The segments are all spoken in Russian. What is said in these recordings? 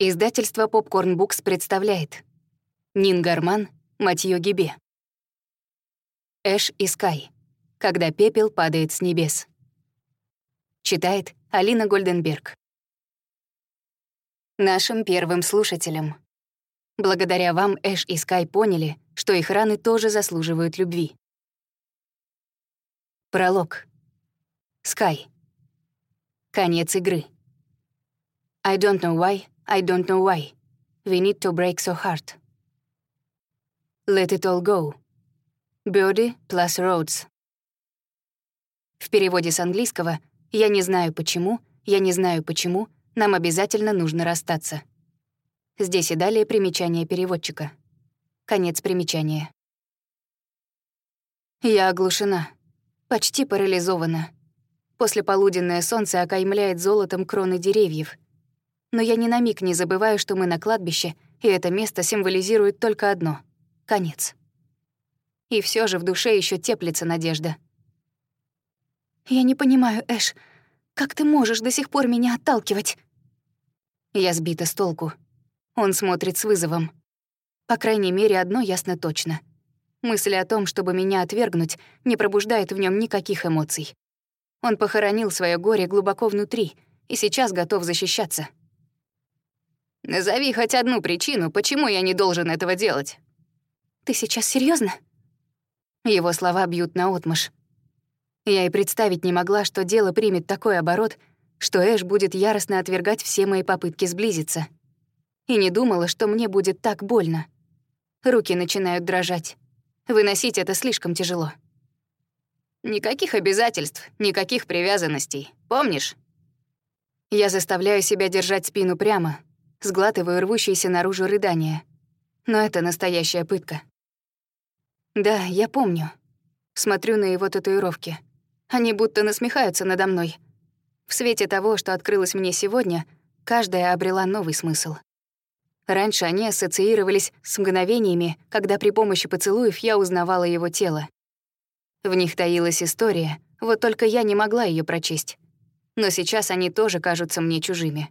Издательство Popcorn Books представляет Нин Гарман, Матьё Гибе. Эш и Скай. Когда пепел падает с небес. Читает Алина Гольденберг. Нашим первым слушателям. Благодаря вам Эш и Скай поняли, что их раны тоже заслуживают любви. Пролог. Скай. Конец игры. I don't know why, I don't know why. We need to break so hard. Let it all go. Birdie plus roads. В переводе с английского «Я не знаю почему, я не знаю почему, нам обязательно нужно расстаться». Здесь и далее примечание переводчика. Конец примечания. Я оглушена, почти парализована. Послеполуденное солнце окаймляет золотом кроны деревьев. Но я ни на миг не забываю, что мы на кладбище, и это место символизирует только одно — конец. И все же в душе еще теплится надежда. «Я не понимаю, Эш, как ты можешь до сих пор меня отталкивать?» Я сбита с толку. Он смотрит с вызовом. По крайней мере, одно ясно точно. Мысль о том, чтобы меня отвергнуть, не пробуждает в нем никаких эмоций. Он похоронил свое горе глубоко внутри и сейчас готов защищаться. «Назови хоть одну причину, почему я не должен этого делать». «Ты сейчас серьезно? Его слова бьют наотмашь. Я и представить не могла, что дело примет такой оборот, что Эш будет яростно отвергать все мои попытки сблизиться. И не думала, что мне будет так больно. Руки начинают дрожать. Выносить это слишком тяжело. Никаких обязательств, никаких привязанностей. Помнишь? Я заставляю себя держать спину прямо, сглатываю рвущиеся наружу рыдания. Но это настоящая пытка. Да, я помню. Смотрю на его татуировки. Они будто насмехаются надо мной. В свете того, что открылось мне сегодня, каждая обрела новый смысл. Раньше они ассоциировались с мгновениями, когда при помощи поцелуев я узнавала его тело. В них таилась история, вот только я не могла ее прочесть. Но сейчас они тоже кажутся мне чужими.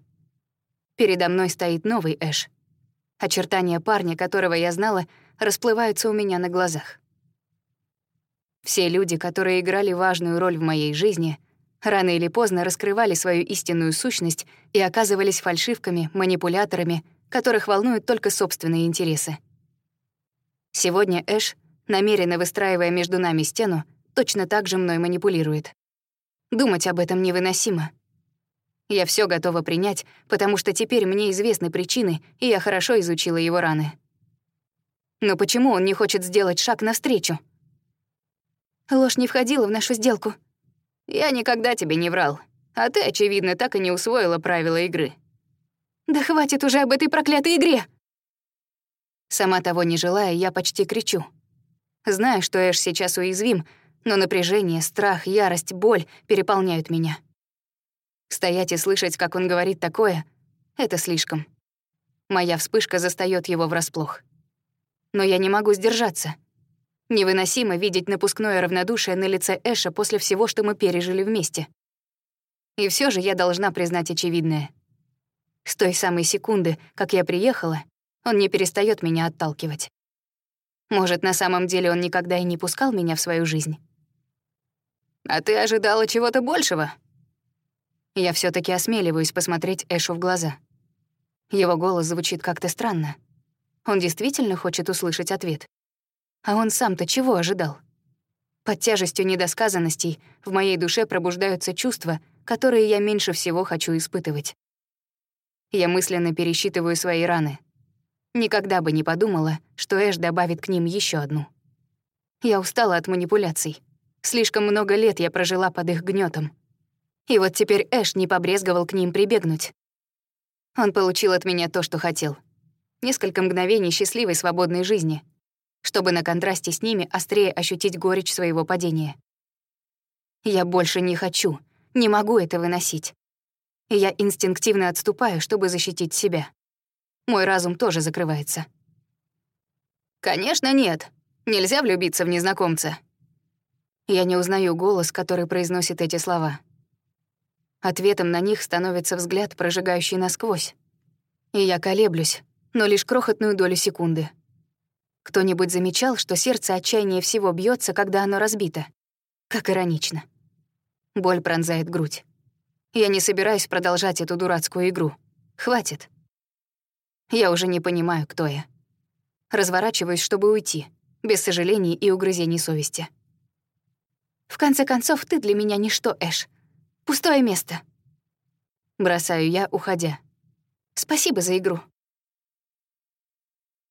Передо мной стоит новый Эш. Очертания парня, которого я знала, расплываются у меня на глазах. Все люди, которые играли важную роль в моей жизни, рано или поздно раскрывали свою истинную сущность и оказывались фальшивками, манипуляторами, которых волнуют только собственные интересы. Сегодня Эш, намеренно выстраивая между нами стену, точно так же мной манипулирует. Думать об этом невыносимо. Я все готова принять, потому что теперь мне известны причины, и я хорошо изучила его раны. Но почему он не хочет сделать шаг навстречу? Ложь не входила в нашу сделку. Я никогда тебе не врал, а ты, очевидно, так и не усвоила правила игры. Да хватит уже об этой проклятой игре! Сама того не желая, я почти кричу. Знаю, что Эш сейчас уязвим, но напряжение, страх, ярость, боль переполняют меня. Стоять и слышать, как он говорит такое — это слишком. Моя вспышка застаёт его врасплох. Но я не могу сдержаться. Невыносимо видеть напускное равнодушие на лице Эша после всего, что мы пережили вместе. И все же я должна признать очевидное. С той самой секунды, как я приехала, он не перестает меня отталкивать. Может, на самом деле он никогда и не пускал меня в свою жизнь? «А ты ожидала чего-то большего?» Я все таки осмеливаюсь посмотреть Эшу в глаза. Его голос звучит как-то странно. Он действительно хочет услышать ответ. А он сам-то чего ожидал? Под тяжестью недосказанностей в моей душе пробуждаются чувства, которые я меньше всего хочу испытывать. Я мысленно пересчитываю свои раны. Никогда бы не подумала, что Эш добавит к ним еще одну. Я устала от манипуляций. Слишком много лет я прожила под их гнетом. И вот теперь Эш не побрезговал к ним прибегнуть. Он получил от меня то, что хотел. Несколько мгновений счастливой свободной жизни, чтобы на контрасте с ними острее ощутить горечь своего падения. Я больше не хочу, не могу это выносить и я инстинктивно отступаю, чтобы защитить себя. Мой разум тоже закрывается. «Конечно нет. Нельзя влюбиться в незнакомца». Я не узнаю голос, который произносит эти слова. Ответом на них становится взгляд, прожигающий насквозь. И я колеблюсь, но лишь крохотную долю секунды. Кто-нибудь замечал, что сердце отчаяннее всего бьется, когда оно разбито? Как иронично. Боль пронзает грудь. Я не собираюсь продолжать эту дурацкую игру. Хватит. Я уже не понимаю, кто я. Разворачиваюсь, чтобы уйти, без сожалений и угрызений совести. В конце концов, ты для меня ничто, Эш. Пустое место. Бросаю я, уходя. Спасибо за игру.